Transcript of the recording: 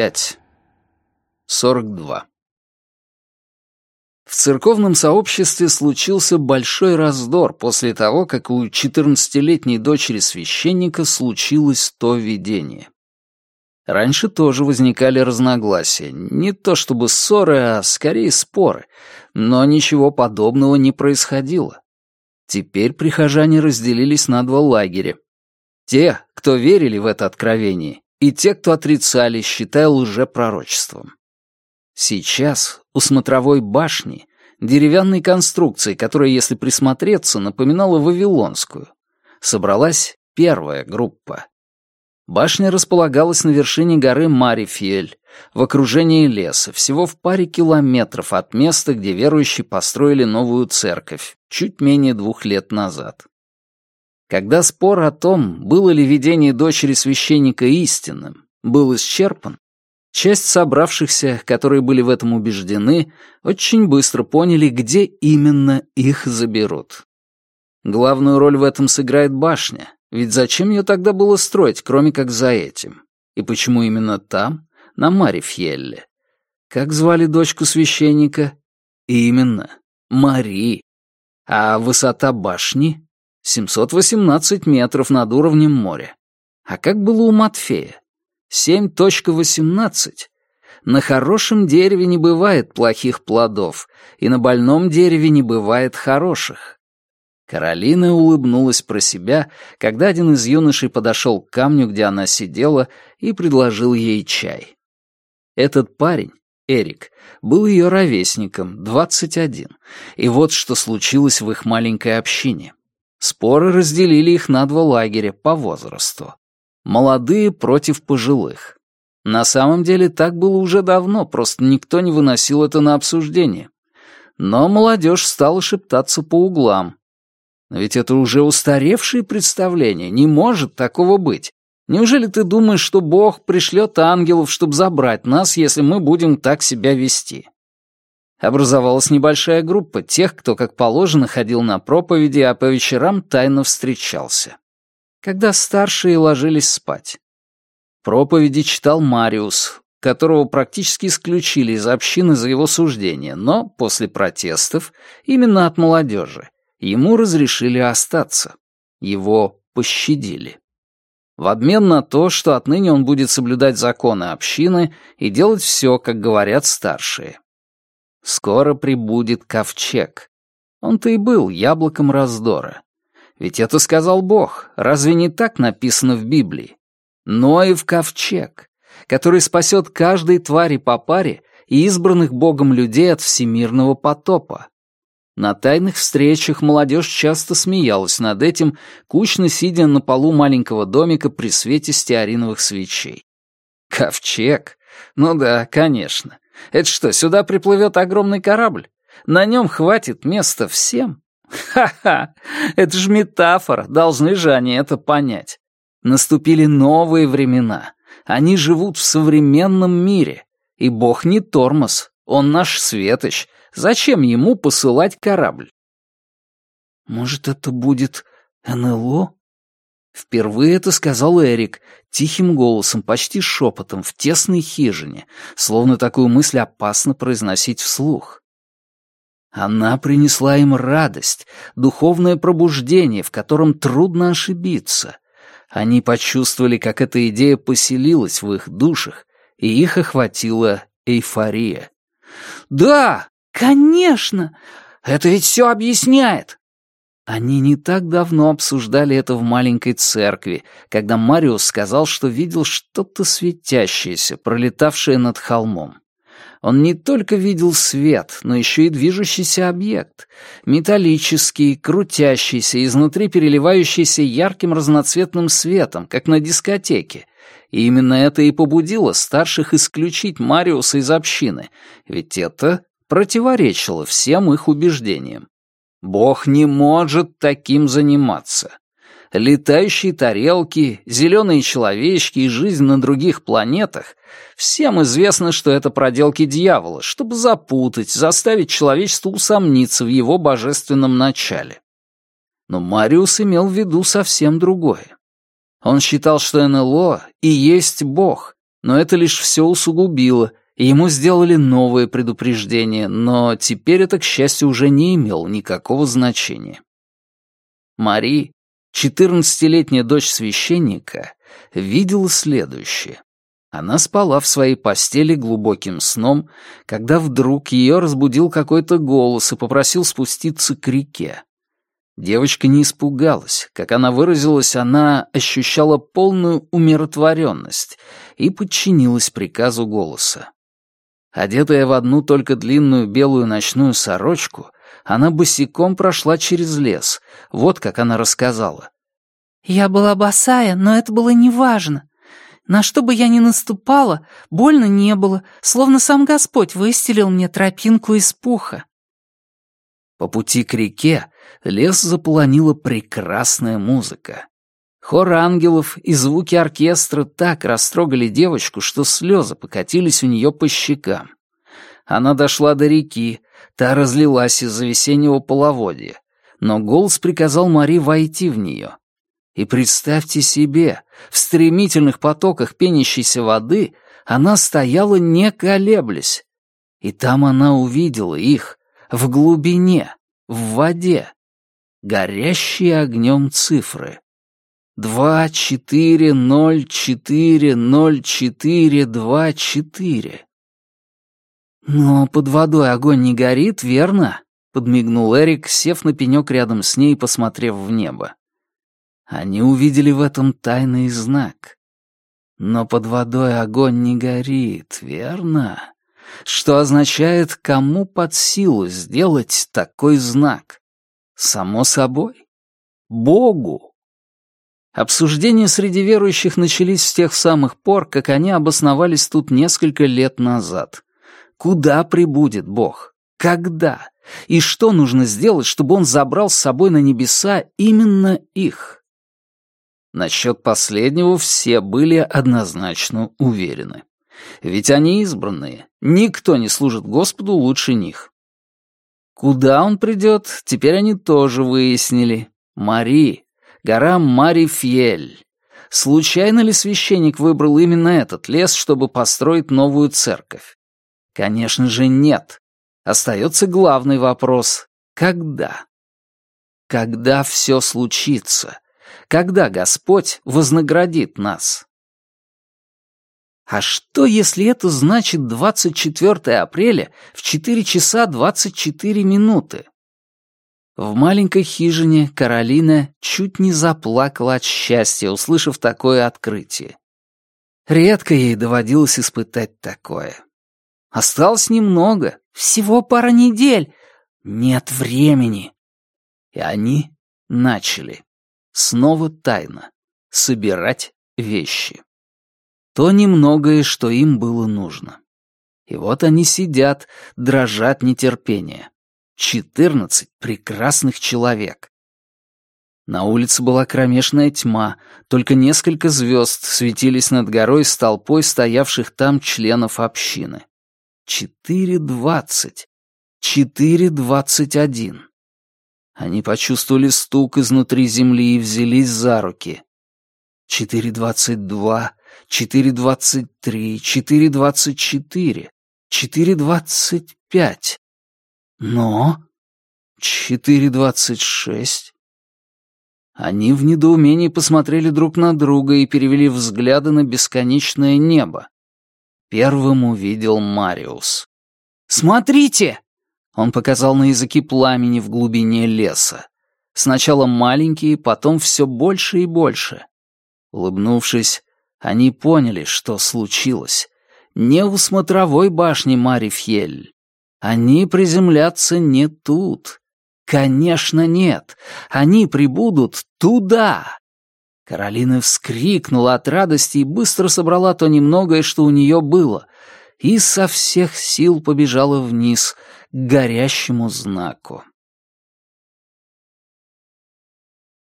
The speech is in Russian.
45. 42. В церковном сообществе случился большой раздор после того, как у 14-летней дочери священника случилось то видение. Раньше тоже возникали разногласия, не то чтобы ссоры, а скорее споры, но ничего подобного не происходило. Теперь прихожане разделились на два лагеря. Те, кто верили в это откровение, и те, кто отрицали, считая лжепророчеством. Сейчас у смотровой башни, деревянной конструкции, которая, если присмотреться, напоминала Вавилонскую, собралась первая группа. Башня располагалась на вершине горы Марифель, в окружении леса, всего в паре километров от места, где верующие построили новую церковь, чуть менее двух лет назад. Когда спор о том, было ли видение дочери священника истинным, был исчерпан, часть собравшихся, которые были в этом убеждены, очень быстро поняли, где именно их заберут. Главную роль в этом сыграет башня, ведь зачем ее тогда было строить, кроме как за этим? И почему именно там, на Марифьелле? Как звали дочку священника? Именно, Мари. А высота башни 718 метров над уровнем моря. А как было у Матфея? 7.18. На хорошем дереве не бывает плохих плодов, и на больном дереве не бывает хороших. Каролина улыбнулась про себя, когда один из юношей подошел к камню, где она сидела, и предложил ей чай. Этот парень, Эрик, был ее ровесником, 21, и вот что случилось в их маленькой общине. Споры разделили их на два лагеря по возрасту. Молодые против пожилых. На самом деле так было уже давно, просто никто не выносил это на обсуждение. Но молодежь стала шептаться по углам. Ведь это уже устаревшие представления, не может такого быть. Неужели ты думаешь, что Бог пришлет ангелов, чтобы забрать нас, если мы будем так себя вести? Образовалась небольшая группа тех, кто, как положено, ходил на проповеди, а по вечерам тайно встречался. Когда старшие ложились спать. Проповеди читал Мариус, которого практически исключили из общины за его суждение, но после протестов, именно от молодежи, ему разрешили остаться. Его пощадили. В обмен на то, что отныне он будет соблюдать законы общины и делать все, как говорят старшие. Скоро прибудет ковчег. Он-то и был яблоком раздора. Ведь это сказал Бог, разве не так написано в Библии? Но и в ковчег, который спасет каждой твари по паре и избранных Богом людей от всемирного потопа. На тайных встречах молодежь часто смеялась над этим, кучно сидя на полу маленького домика при свете стеариновых свечей. Ковчег? Ну да, конечно. Это что, сюда приплывет огромный корабль? На нем хватит места всем? Ха-ха! Это же метафора, должны же они это понять. Наступили новые времена. Они живут в современном мире. И Бог не тормоз, он наш светоч. Зачем ему посылать корабль? Может, это будет НЛО? Впервые это сказал Эрик, тихим голосом, почти шепотом, в тесной хижине, словно такую мысль опасно произносить вслух. Она принесла им радость, духовное пробуждение, в котором трудно ошибиться. Они почувствовали, как эта идея поселилась в их душах, и их охватила эйфория. «Да, конечно! Это ведь все объясняет! Они не так давно обсуждали это в маленькой церкви, когда Мариус сказал, что видел что-то светящееся, пролетавшее над холмом. Он не только видел свет, но еще и движущийся объект, металлический, крутящийся, изнутри переливающийся ярким разноцветным светом, как на дискотеке. И именно это и побудило старших исключить Мариуса из общины, ведь это противоречило всем их убеждениям. Бог не может таким заниматься. Летающие тарелки, зеленые человечки и жизнь на других планетах — всем известно, что это проделки дьявола, чтобы запутать, заставить человечество усомниться в его божественном начале. Но Мариус имел в виду совсем другое. Он считал, что НЛО и есть Бог, Но это лишь все усугубило, ему сделали новое предупреждение, но теперь это, к счастью, уже не имело никакого значения. Мари, четырнадцатилетняя дочь священника, видела следующее. Она спала в своей постели глубоким сном, когда вдруг ее разбудил какой-то голос и попросил спуститься к реке. Девочка не испугалась. Как она выразилась, она ощущала полную умиротворенность и подчинилась приказу голоса. Одетая в одну только длинную белую ночную сорочку, она босиком прошла через лес. Вот как она рассказала. «Я была босая, но это было неважно. На что бы я ни наступала, больно не было, словно сам Господь выстелил мне тропинку из пуха. По пути к реке лес заполонила прекрасная музыка. Хор ангелов и звуки оркестра так растрогали девочку, что слезы покатились у нее по щекам. Она дошла до реки, та разлилась из-за весеннего половодья, но голос приказал Мари войти в нее. И представьте себе, в стремительных потоках пенящейся воды она стояла не колеблясь. И там она увидела их, в глубине, в воде, горящие огнем цифры. Два, четыре, ноль, четыре, ноль, четыре, два, четыре. «Но под водой огонь не горит, верно?» — подмигнул Эрик, сев на пенек рядом с ней и посмотрев в небо. Они увидели в этом тайный знак. Но под водой огонь не горит, верно? Что означает, кому под силу сделать такой знак? Само собой, Богу. Обсуждения среди верующих начались с тех самых пор, как они обосновались тут несколько лет назад. Куда прибудет Бог? Когда? И что нужно сделать, чтобы он забрал с собой на небеса именно их? Насчет последнего все были однозначно уверены. Ведь они избранные, никто не служит Господу лучше них. Куда он придет, теперь они тоже выяснили. Мари, гора Мари-Фьель. Случайно ли священник выбрал именно этот лес, чтобы построить новую церковь? Конечно же, нет. Остается главный вопрос — когда? Когда все случится? когда Господь вознаградит нас. А что, если это значит 24 апреля в 4 часа 24 минуты? В маленькой хижине Каролина чуть не заплакала от счастья, услышав такое открытие. Редко ей доводилось испытать такое. Осталось немного, всего пара недель. Нет времени. И они начали. Снова тайно. Собирать вещи. То немногое, что им было нужно. И вот они сидят, дрожат нетерпение. 14 прекрасных человек. На улице была кромешная тьма, только несколько звезд светились над горой с толпой стоявших там членов общины. 4.20. 4.21. Они почувствовали стук изнутри земли и взялись за руки. 4.22, 4.23, 4.24, 4.25. Но... Четыре двадцать шесть. Они в недоумении посмотрели друг на друга и перевели взгляды на бесконечное небо. Первым увидел Мариус. «Смотрите!» Он показал на языки пламени в глубине леса. Сначала маленькие, потом все больше и больше. Улыбнувшись, они поняли, что случилось. Не у смотровой башни Марифьель. Они приземлятся не тут. Конечно, нет. Они прибудут туда. Каролина вскрикнула от радости и быстро собрала то немногое, что у нее было, и со всех сил побежала вниз — к горящему знаку.